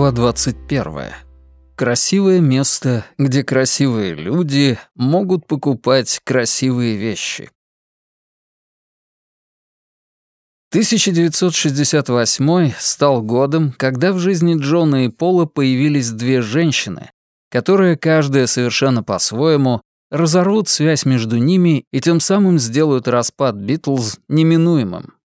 Глава 21. Красивое место, где красивые люди могут покупать красивые вещи. 1968 стал годом, когда в жизни Джона и Пола появились две женщины, которые, каждая совершенно по-своему, разорвут связь между ними и тем самым сделают распад Битлз неминуемым.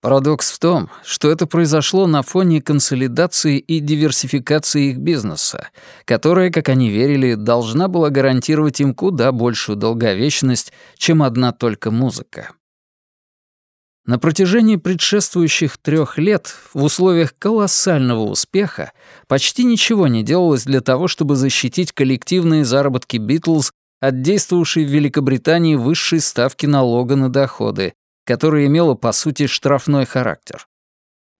Парадокс в том, что это произошло на фоне консолидации и диверсификации их бизнеса, которая, как они верили, должна была гарантировать им куда большую долговечность, чем одна только музыка. На протяжении предшествующих трех лет в условиях колоссального успеха почти ничего не делалось для того, чтобы защитить коллективные заработки Битлз от действовавшей в Великобритании высшей ставки налога на доходы, которая имела, по сути, штрафной характер.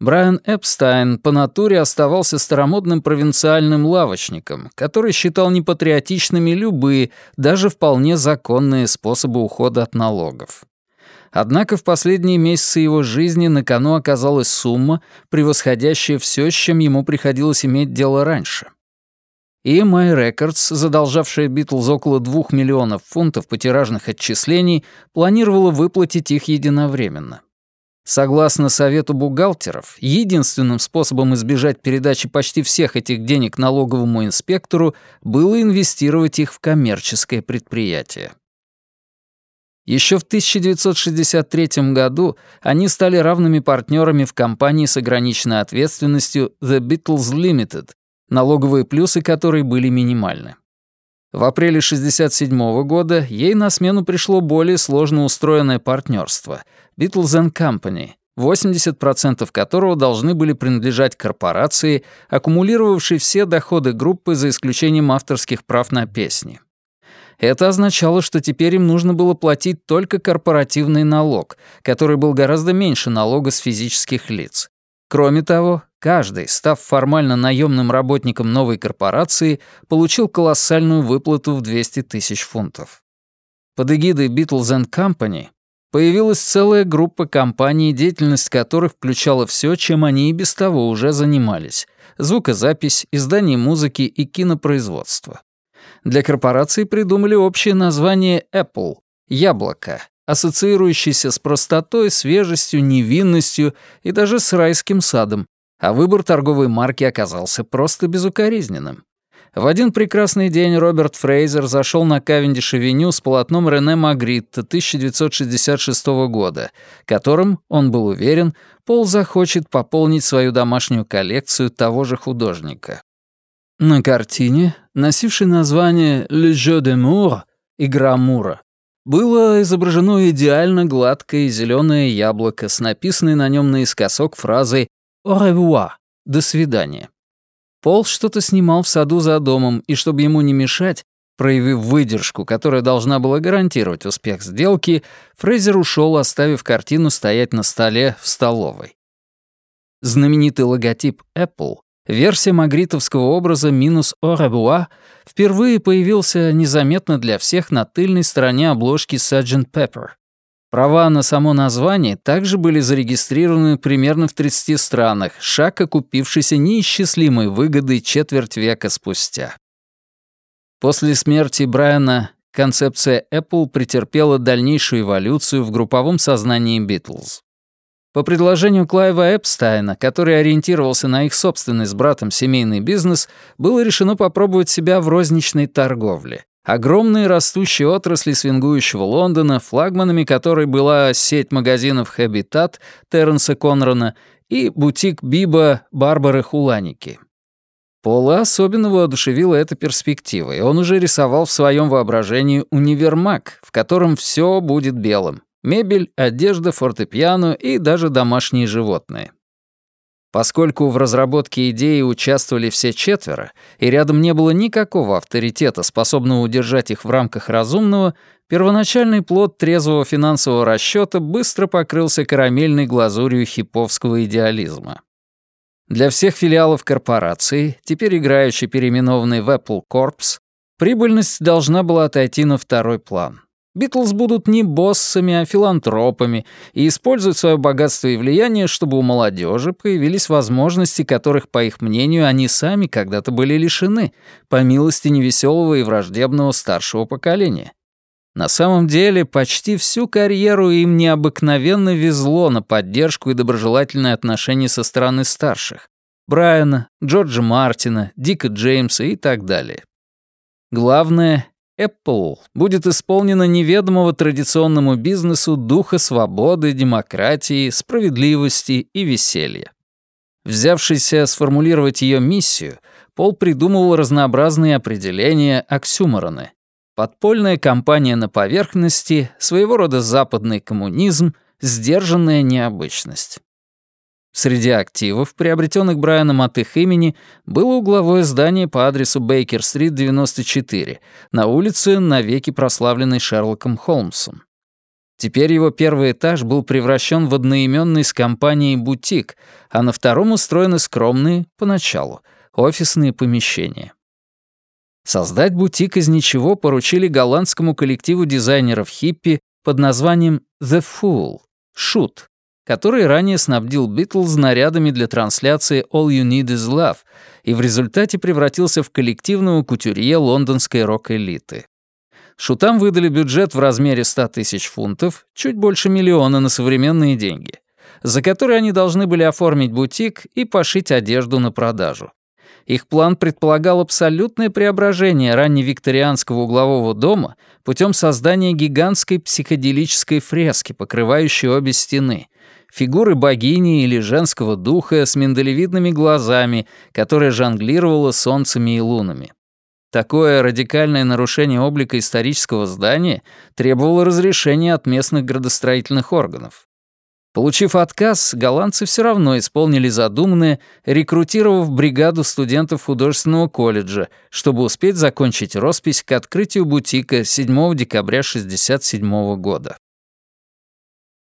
Брайан Эпстайн по натуре оставался старомодным провинциальным лавочником, который считал непатриотичными любые, даже вполне законные способы ухода от налогов. Однако в последние месяцы его жизни на кону оказалась сумма, превосходящая все, с чем ему приходилось иметь дело раньше — EMI Records, задолжавшая Битлз около 2 миллионов фунтов по тиражных отчислений, планировала выплатить их единовременно. Согласно совету бухгалтеров, единственным способом избежать передачи почти всех этих денег налоговому инспектору было инвестировать их в коммерческое предприятие. Еще в 1963 году они стали равными партнерами в компании с ограниченной ответственностью The Beatles Limited, налоговые плюсы которой были минимальны. В апреле 1967 года ей на смену пришло более сложно устроенное партнерство — Beatles Company, 80% которого должны были принадлежать корпорации, аккумулировавшей все доходы группы за исключением авторских прав на песни. Это означало, что теперь им нужно было платить только корпоративный налог, который был гораздо меньше налога с физических лиц. Кроме того, Каждый, став формально наемным работником новой корпорации, получил колоссальную выплату в 200 тысяч фунтов. Под эгидой Beatles Company появилась целая группа компаний, деятельность которых включала все, чем они и без того уже занимались — звукозапись, издание музыки и кинопроизводство. Для корпорации придумали общее название Apple — «Яблоко», ассоциирующееся с простотой, свежестью, невинностью и даже с райским садом, а выбор торговой марки оказался просто безукоризненным. В один прекрасный день Роберт Фрейзер зашел на Кавендиш-авеню с полотном Рене Магритта 1966 года, которым, он был уверен, Пол захочет пополнить свою домашнюю коллекцию того же художника. На картине, носившей название «Le jeu de Mour» — «Игра Мура», было изображено идеально гладкое зеленое яблоко с написанной на нем наискосок фразой «Au revoir» — «До свидания». Пол что-то снимал в саду за домом, и чтобы ему не мешать, проявив выдержку, которая должна была гарантировать успех сделки, Фрейзер ушел, оставив картину стоять на столе в столовой. Знаменитый логотип Apple, версия магритовского образа минус «Au revoir» впервые появился незаметно для всех на тыльной стороне обложки Sgt. Pepper. Права на само название также были зарегистрированы примерно в 30 странах, шаг окупившийся неисчислимой выгодой четверть века спустя. После смерти Брайана концепция Apple претерпела дальнейшую эволюцию в групповом сознании Битлз. По предложению Клайва Эпстайна, который ориентировался на их собственный с братом семейный бизнес, было решено попробовать себя в розничной торговле. Огромные растущие отрасли свингующего Лондона, флагманами которой была сеть магазинов «Хэбитат» Терренса Конрона и бутик Биба Барбары Хуланики. Пола особенно воодушевила эта перспектива, и он уже рисовал в своем воображении универмаг, в котором все будет белым. Мебель, одежда, фортепиано и даже домашние животные. Поскольку в разработке идеи участвовали все четверо, и рядом не было никакого авторитета, способного удержать их в рамках разумного, первоначальный плод трезвого финансового расчета быстро покрылся карамельной глазурью хиповского идеализма. Для всех филиалов корпорации, теперь играющей переименованной в Apple Corps, прибыльность должна была отойти на второй план. Битлз будут не боссами, а филантропами и используют свое богатство и влияние, чтобы у молодежи появились возможности, которых, по их мнению, они сами когда-то были лишены, по милости невеселого и враждебного старшего поколения. На самом деле, почти всю карьеру им необыкновенно везло на поддержку и доброжелательное отношение со стороны старших. Брайана, Джорджа Мартина, Дика Джеймса и так далее. Главное, Apple будет исполнена неведомого традиционному бизнесу духа свободы, демократии, справедливости и веселья. Взявшийся сформулировать ее миссию, Пол придумывал разнообразные определения оксюмороны. Подпольная кампания на поверхности, своего рода западный коммунизм, сдержанная необычность. Среди активов, приобретенных Брайаном от их имени, было угловое здание по адресу Бейкер-стрит, 94, на улице, навеки прославленной Шерлоком Холмсом. Теперь его первый этаж был превращен в одноименный с компанией бутик, а на втором устроены скромные, поначалу, офисные помещения. Создать бутик из ничего поручили голландскому коллективу дизайнеров хиппи под названием «The Fool» — «Шут», который ранее снабдил Битлз нарядами для трансляции «All You Need Is Love» и в результате превратился в коллективного кутюрье лондонской рок-элиты. Шутам выдали бюджет в размере 100 тысяч фунтов, чуть больше миллиона на современные деньги, за которые они должны были оформить бутик и пошить одежду на продажу. Их план предполагал абсолютное преображение ранневикторианского углового дома путем создания гигантской психоделической фрески, покрывающей обе стены, фигуры богини или женского духа с миндалевидными глазами, которая жонглировала солнцами и лунами. Такое радикальное нарушение облика исторического здания требовало разрешения от местных градостроительных органов. Получив отказ, голландцы все равно исполнили задуманное, рекрутировав бригаду студентов художественного колледжа, чтобы успеть закончить роспись к открытию бутика 7 декабря 1967 года.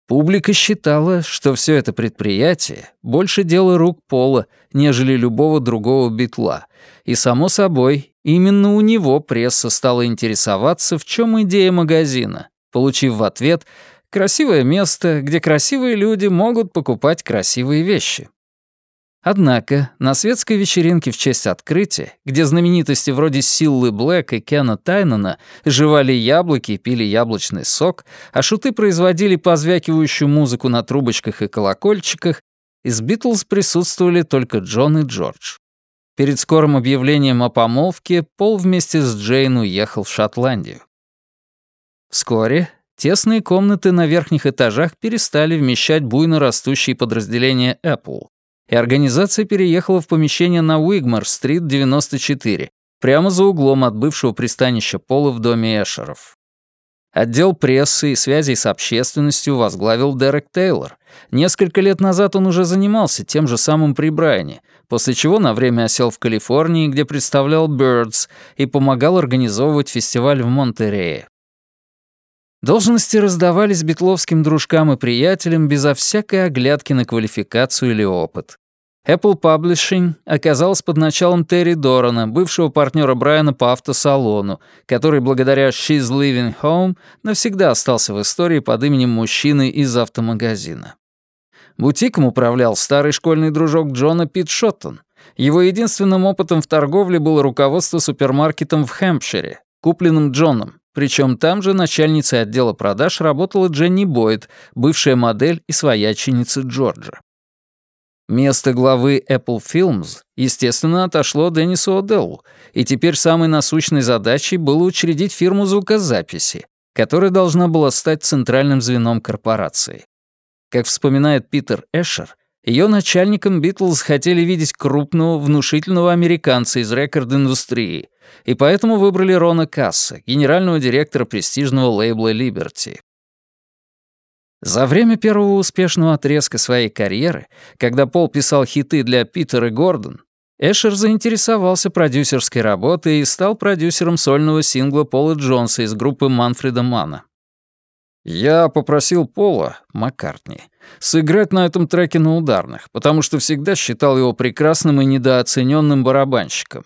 Публика считала, что все это предприятие больше дело рук Пола, нежели любого другого битла, и, само собой, именно у него пресса стала интересоваться, в чем идея магазина, получив в ответ «красивое место, где красивые люди могут покупать красивые вещи». Однако на светской вечеринке в честь открытия, где знаменитости вроде Силлы Блэк и Кена Тайнана жевали яблоки и пили яблочный сок, а шуты производили позвякивающую музыку на трубочках и колокольчиках, из Битлз присутствовали только Джон и Джордж. Перед скорым объявлением о помолвке Пол вместе с Джейн уехал в Шотландию. Вскоре тесные комнаты на верхних этажах перестали вмещать буйно растущие подразделения Apple, и организация переехала в помещение на Уигмар-стрит, 94, прямо за углом от бывшего пристанища Пола в доме Эшеров. Отдел прессы и связей с общественностью возглавил Дерек Тейлор. Несколько лет назад он уже занимался тем же самым при Брайане, после чего на время осел в Калифорнии, где представлял Birds и помогал организовывать фестиваль в Монтерее. Должности раздавались битловским дружкам и приятелям безо всякой оглядки на квалификацию или опыт. Apple Publishing оказалась под началом Терри Дорана, бывшего партнера Брайана по автосалону, который благодаря «She's Living Home» навсегда остался в истории под именем мужчины из автомагазина. Бутиком управлял старый школьный дружок Джона Пит Шоттон. Его единственным опытом в торговле было руководство супермаркетом в Хэмпшире, купленным Джоном, причем там же начальницей отдела продаж работала Дженни Бойд, бывшая модель и свояченица Джорджа. Место главы Apple Films, естественно, отошло Деннису Оделлу, и теперь самой насущной задачей было учредить фирму звукозаписи, которая должна была стать центральным звеном корпорации. Как вспоминает Питер Эшер, ее начальником Битлз хотели видеть крупного, внушительного американца из рекорд-индустрии, и поэтому выбрали Рона Касса, генерального директора престижного лейбла Liberty. За время первого успешного отрезка своей карьеры, когда Пол писал хиты для Питера Гордон, Эшер заинтересовался продюсерской работой и стал продюсером сольного сингла Пола Джонса из группы Манфреда Мана. «Я попросил Пола, Маккартни, сыграть на этом треке на ударных, потому что всегда считал его прекрасным и недооцененным барабанщиком.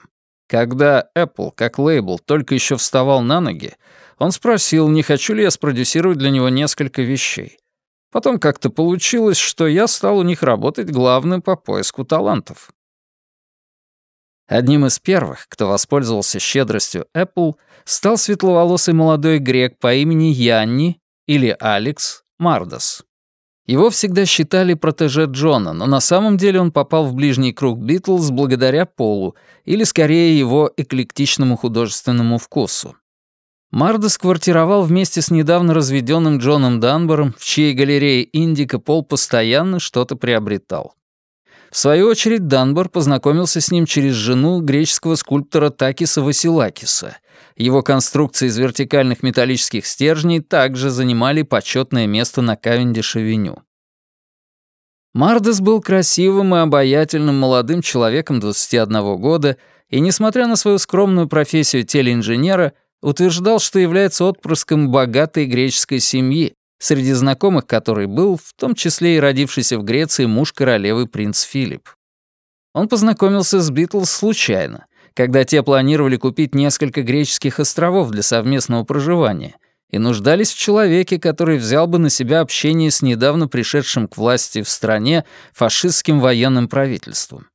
Когда Apple, как лейбл, только еще вставал на ноги, Он спросил, не хочу ли я спродюсировать для него несколько вещей. Потом как-то получилось, что я стал у них работать главным по поиску талантов. Одним из первых, кто воспользовался щедростью Apple, стал светловолосый молодой грек по имени Янни или Алекс Мардас. Его всегда считали протеже Джона, но на самом деле он попал в ближний круг Битлз благодаря Полу, или скорее его эклектичному художественному вкусу. Мардес квартировал вместе с недавно разведенным Джоном Данбором, в чьей галерее Индика Пол постоянно что-то приобретал. В свою очередь Данбор познакомился с ним через жену греческого скульптора Такиса Василакиса. Его конструкции из вертикальных металлических стержней также занимали почетное место на Кавендиш-авеню. Мардес был красивым и обаятельным молодым человеком 21 года и, несмотря на свою скромную профессию телеинженера, утверждал, что является отпрыском богатой греческой семьи, среди знакомых которой был, в том числе и родившийся в Греции муж королевы принц Филипп. Он познакомился с Битлз случайно, когда те планировали купить несколько греческих островов для совместного проживания и нуждались в человеке, который взял бы на себя общение с недавно пришедшим к власти в стране фашистским военным правительством.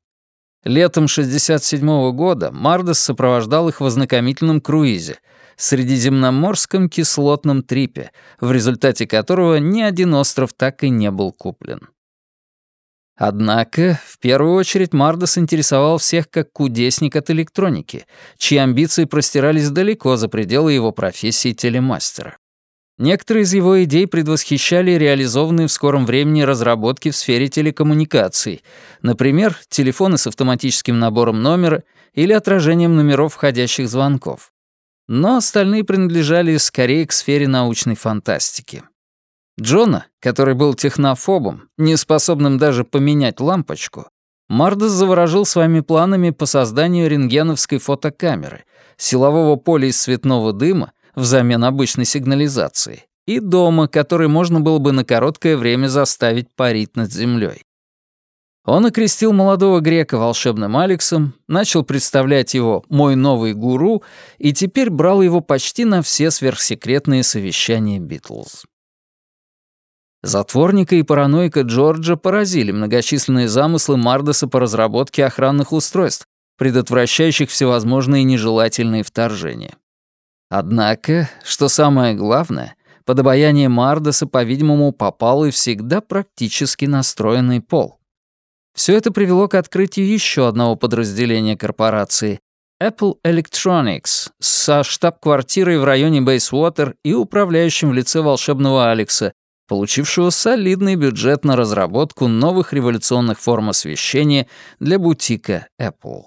Летом 67 -го года Мардес сопровождал их в ознакомительном круизе, Средиземноморском кислотном трипе, в результате которого ни один остров так и не был куплен. Однако, в первую очередь, Мардос интересовал всех как кудесник от электроники, чьи амбиции простирались далеко за пределы его профессии телемастера. Некоторые из его идей предвосхищали реализованные в скором времени разработки в сфере телекоммуникаций, например, телефоны с автоматическим набором номера или отражением номеров входящих звонков но остальные принадлежали скорее к сфере научной фантастики. Джона, который был технофобом, неспособным даже поменять лампочку, Мардес заворожил своими планами по созданию рентгеновской фотокамеры, силового поля из цветного дыма взамен обычной сигнализации и дома, который можно было бы на короткое время заставить парить над землей. Он окрестил молодого грека волшебным Алексом, начал представлять его «мой новый гуру» и теперь брал его почти на все сверхсекретные совещания Битлз. Затворника и параноика Джорджа поразили многочисленные замыслы Мардеса по разработке охранных устройств, предотвращающих всевозможные нежелательные вторжения. Однако, что самое главное, под обаяние Мардеса, по-видимому, попал и всегда практически настроенный пол. Все это привело к открытию еще одного подразделения корпорации Apple Electronics со штаб-квартирой в районе Бейсвотер и управляющим в лице волшебного Алекса, получившего солидный бюджет на разработку новых революционных форм освещения для бутика Apple.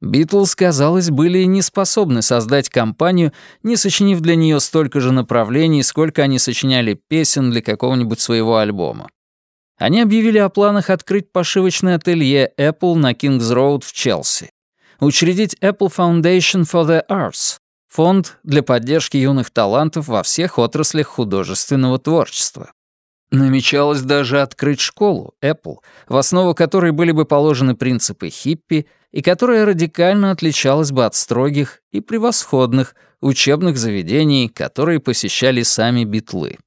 Битлз, казалось, были не способны создать компанию, не сочинив для нее столько же направлений, сколько они сочиняли песен для какого-нибудь своего альбома. Они объявили о планах открыть пошивочное ателье Apple на Кингс-Роуд в Челси, учредить Apple Foundation for the Arts, фонд для поддержки юных талантов во всех отраслях художественного творчества. Намечалось даже открыть школу Apple, в основу которой были бы положены принципы хиппи и которая радикально отличалась бы от строгих и превосходных учебных заведений, которые посещали сами битлы.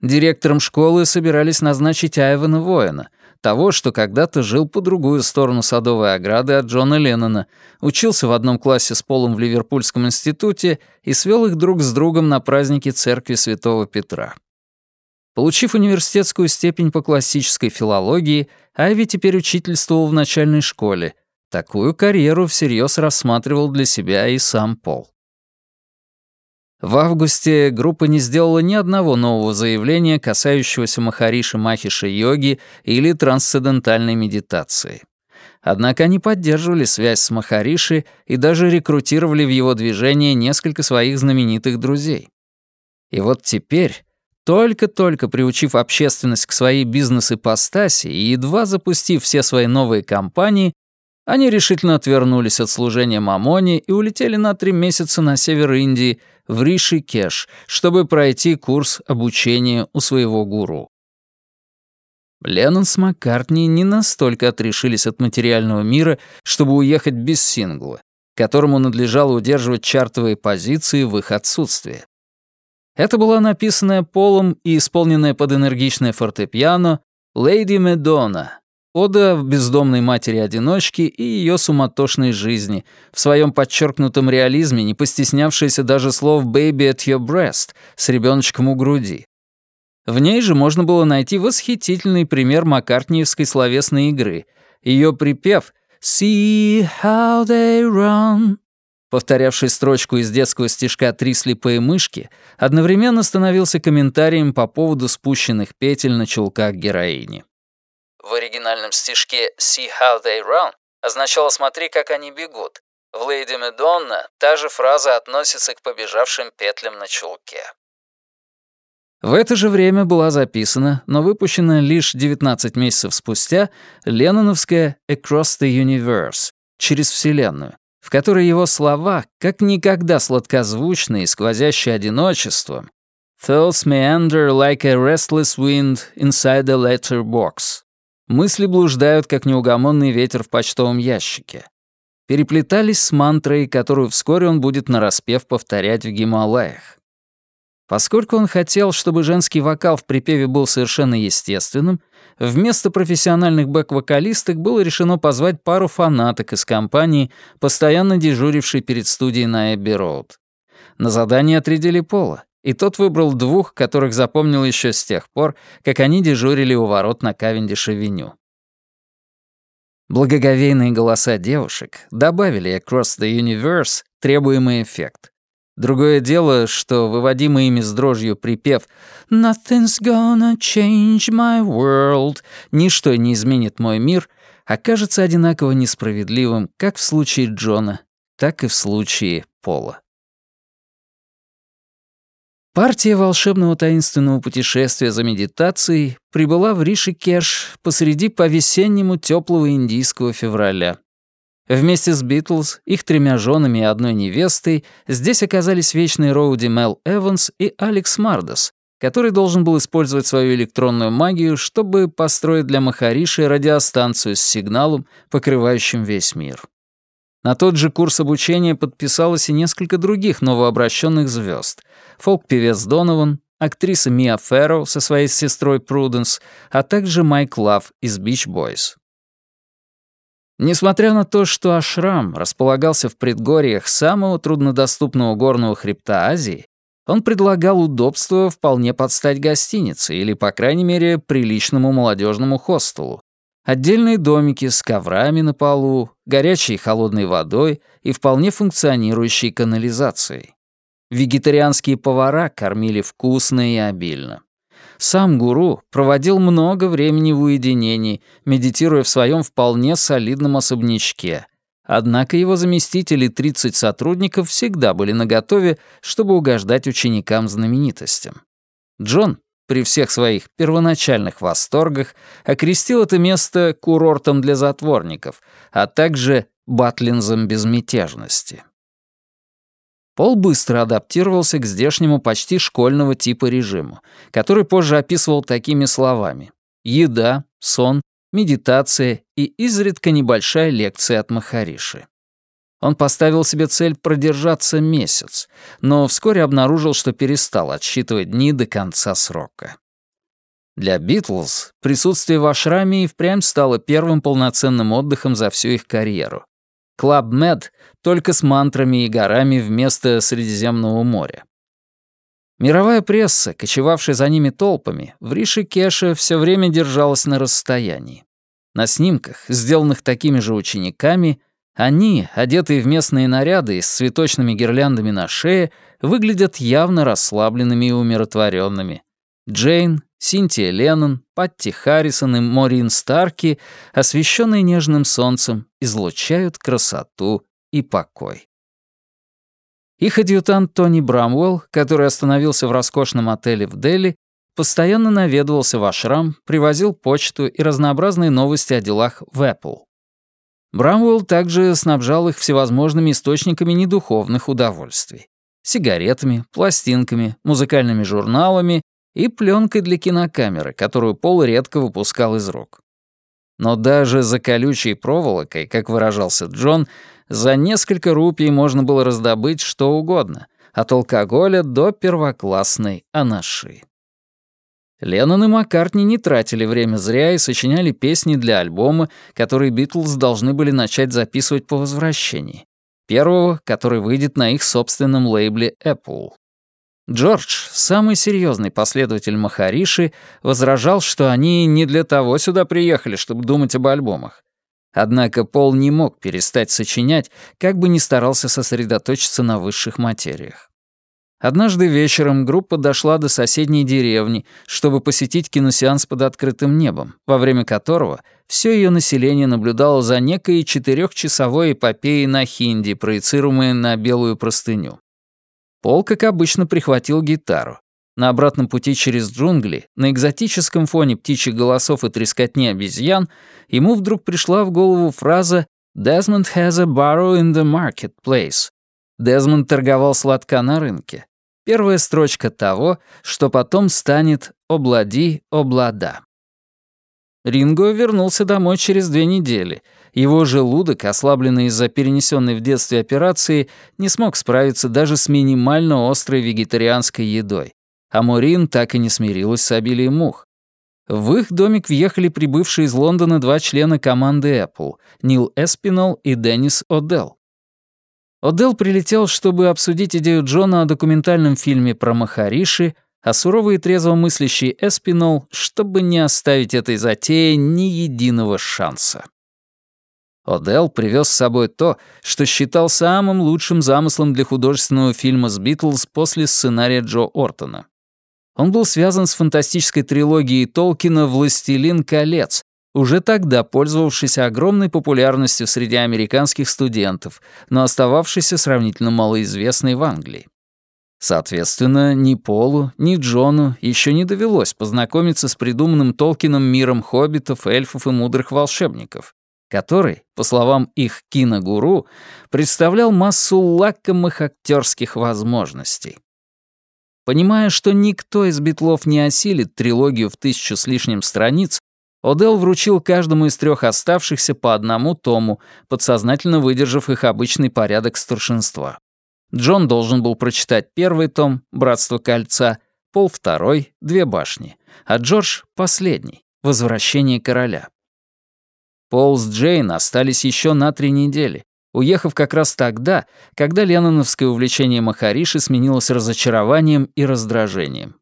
Директором школы собирались назначить Айвана Воина, того, что когда-то жил по другую сторону садовой ограды от Джона Леннона, учился в одном классе с Полом в Ливерпульском институте и свел их друг с другом на празднике церкви Святого Петра. Получив университетскую степень по классической филологии, Айви теперь учительствовал в начальной школе. Такую карьеру всерьез рассматривал для себя и сам Пол. В августе группа не сделала ни одного нового заявления, касающегося Махариши Махиша йоги или трансцендентальной медитации. Однако они поддерживали связь с Махариши и даже рекрутировали в его движение несколько своих знаменитых друзей. И вот теперь, только-только приучив общественность к своей бизнес-ипостаси и едва запустив все свои новые компании, они решительно отвернулись от служения Мамоне и улетели на три месяца на север Индии, в Риши-Кеш, чтобы пройти курс обучения у своего гуру. Леннон с Маккартни не настолько отрешились от материального мира, чтобы уехать без сингла. которому надлежало удерживать чартовые позиции в их отсутствие. Это была написанная Полом и исполненная под энергичное фортепиано «Леди Медона», ода в бездомной матери-одиночки и ее суматошной жизни, в своем подчеркнутом реализме, не постеснявшаяся даже слов «baby at your breast» с ребеночком у груди. В ней же можно было найти восхитительный пример маккартниевской словесной игры. Ее припев «See how they run», повторявший строчку из детского стишка «Три слепые мышки», одновременно становился комментарием по поводу спущенных петель на чулках героини. В оригинальном стишке «See how they run» означало «смотри, как они бегут». В «Леди Медонна» та же фраза относится к побежавшим петлям на чулке. В это же время была записана, но выпущена лишь 19 месяцев спустя, ленноновская «Across the Universe» — «Через Вселенную», в которой его слова, как никогда сладкозвучные и сквозящие одиночеством, «Thoughts meander like a restless wind inside a letter box». Мысли блуждают, как неугомонный ветер в почтовом ящике. Переплетались с мантрой, которую вскоре он будет нараспев повторять в Гималаях. Поскольку он хотел, чтобы женский вокал в припеве был совершенно естественным, вместо профессиональных бэк-вокалисток было решено позвать пару фанаток из компании, постоянно дежурившей перед студией на Эбби-Роуд. На задание отрядили Пола, и тот выбрал двух, которых запомнил еще с тех пор, как они дежурили у ворот на Кавендиш-авеню. Благоговейные голоса девушек добавили «Across the Universe» требуемый эффект. Другое дело, что выводимый ими с дрожью припев «Nothing's gonna change my world» «Ничто не изменит мой мир» окажется одинаково несправедливым как в случае Джона, так и в случае Пола. Партия волшебного таинственного путешествия за медитацией прибыла в Ришикеш посреди по-весеннему теплого индийского февраля. Вместе с Битлз, их тремя женами и одной невестой здесь оказались вечные Роуди Мел Эванс и Алекс Мардос, который должен был использовать свою электронную магию, чтобы построить для Махариши радиостанцию с сигналом, покрывающим весь мир. На тот же курс обучения подписалось и несколько других новообращенных звезд: фолк-певец Донован, актриса Мия Ферро со своей сестрой Пруденс, а также Майк Лав из Beach Boys. Несмотря на то, что ашрам располагался в предгорьях самого труднодоступного горного хребта Азии, он предлагал удобства вполне под стать гостинице или, по крайней мере, приличному молодежному хостелу. Отдельные домики с коврами на полу, горячей и холодной водой и вполне функционирующей канализацией. Вегетарианские повара кормили вкусно и обильно. Сам гуру проводил много времени в уединении, медитируя в своем вполне солидном особнячке. Однако его заместители и 30 сотрудников всегда были наготове, чтобы угождать ученикам-знаменитостям. Джон, при всех своих первоначальных восторгах, окрестил это место курортом для затворников, а также батлинзом безмятежности. Пол быстро адаптировался к здешнему почти школьного типа режиму, который позже описывал такими словами «еда», «сон», «медитация» и изредка небольшая лекция от Махариши. Он поставил себе цель продержаться месяц, но вскоре обнаружил, что перестал отсчитывать дни до конца срока. Для Битлз присутствие в ашраме и впрямь стало первым полноценным отдыхом за всю их карьеру. Club Med только с мантрами и горами вместо Средиземного моря. Мировая пресса, кочевавшая за ними толпами, в Ришикеше все время держалась на расстоянии. На снимках, сделанных такими же учениками, они, одетые в местные наряды и с цветочными гирляндами на шее, выглядят явно расслабленными и умиротворенными. Джейн, Синтия Леннон, Патти Харрисон и Морин Старки, освещенные нежным солнцем, излучают красоту и покой. Их адъютант Тони Брамвелл, который остановился в роскошном отеле в Дели, постоянно наведывался в ашрам, привозил почту и разнообразные новости о делах в Apple. Брамвелл также снабжал их всевозможными источниками недуховных удовольствий. Сигаретами, пластинками, музыкальными журналами и пленкой для кинокамеры, которую Пол редко выпускал из рук. Но даже за колючей проволокой, как выражался Джон, За несколько рупий можно было раздобыть что угодно, от алкоголя до первоклассной анаши. Леннон и Маккартни не тратили время зря и сочиняли песни для альбома, который Битлз должны были начать записывать по возвращении. Первого, который выйдет на их собственном лейбле Apple. Джордж, самый серьезный последователь Махариши, возражал, что они не для того сюда приехали, чтобы думать об альбомах. Однако Пол не мог перестать сочинять, как бы ни старался сосредоточиться на высших материях. Однажды вечером группа дошла до соседней деревни, чтобы посетить киносеанс под открытым небом, во время которого все ее население наблюдало за некой четырехчасовой эпопеей на хинди, проецируемой на белую простыню. Пол, как обычно, прихватил гитару. На обратном пути через джунгли, на экзотическом фоне птичьих голосов и трескотни обезьян, ему вдруг пришла в голову фраза «Desmond has a barrow in the marketplace». Дезмонд торговал сладка на рынке. Первая строчка того, что потом станет «Облади, облада». Ринго вернулся домой через две недели. Его желудок, ослабленный из-за перенесенной в детстве операции, не смог справиться даже с минимально острой вегетарианской едой. А Морин так и не смирилась с обилием мух. В их домик въехали прибывшие из Лондона два члена команды Apple — Нил Эспинол и Деннис О'Делл. О'Делл прилетел, чтобы обсудить идею Джона о документальном фильме про Махариши — а суровый и трезвомыслящий Эспинол, чтобы не оставить этой затеи ни единого шанса. Одел привез с собой то, что считал самым лучшим замыслом для художественного фильма с Битлз после сценария Джо Ортона. Он был связан с фантастической трилогией Толкина «Властелин колец», уже тогда пользовавшийся огромной популярностью среди американских студентов, но остававшийся сравнительно малоизвестной в Англии. Соответственно, ни Полу, ни Джону еще не довелось познакомиться с придуманным Толкином миром хоббитов, эльфов и мудрых волшебников, который, по словам их киногуру, представлял массу лакомых актерских возможностей. Понимая, что никто из битлов не осилит трилогию в тысячу с лишним страниц, Одел вручил каждому из трех оставшихся по одному тому, подсознательно выдержав их обычный порядок старшинства. Джон должен был прочитать первый том «Братство кольца», Пол второй «Две башни», а Джордж — последний «Возвращение короля». Пол с Джейн остались еще на три недели, уехав как раз тогда, когда ленноновское увлечение Махариши сменилось разочарованием и раздражением.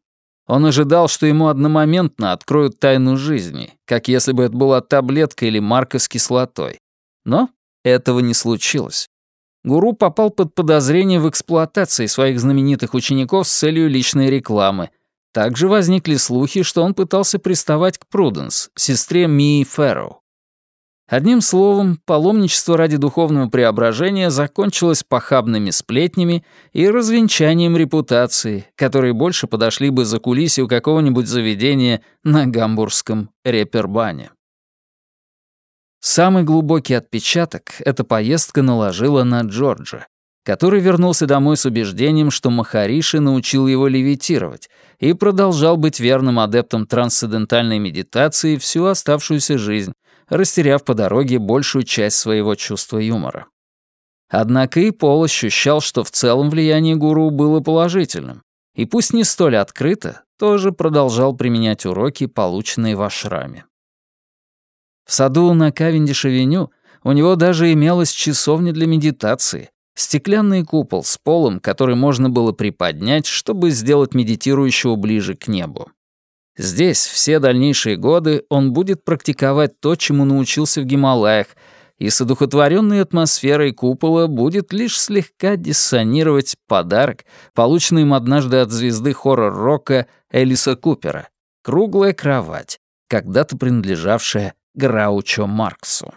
Он ожидал, что ему одномоментно откроют тайну жизни, как если бы это была таблетка или марка с кислотой. Но этого не случилось. Гуру попал под подозрение в эксплуатации своих знаменитых учеников с целью личной рекламы. Также возникли слухи, что он пытался приставать к Пруденс, сестре Мии Фэрроу. Одним словом, паломничество ради духовного преображения закончилось похабными сплетнями и развенчанием репутации, которые больше подошли бы за кулисью какого-нибудь заведения на гамбургском репербане. Самый глубокий отпечаток эта поездка наложила на Джорджа, который вернулся домой с убеждением, что Махариши научил его левитировать и продолжал быть верным адептом трансцендентальной медитации всю оставшуюся жизнь, растеряв по дороге большую часть своего чувства юмора. Однако и Пол ощущал, что в целом влияние гуру было положительным, и пусть не столь открыто, тоже продолжал применять уроки, полученные в ашраме. В саду на Кавендиш-авеню у него даже имелась часовня для медитации, стеклянный купол с полом, который можно было приподнять, чтобы сделать медитирующего ближе к небу. Здесь все дальнейшие годы он будет практиковать то, чему научился в Гималаях, и с одухотворенной атмосферой купола будет лишь слегка диссонировать подарок, полученный им однажды от звезды хоррор-рока Элиса Купера — круглая кровать, когда-то принадлежавшая Граучо Марксу.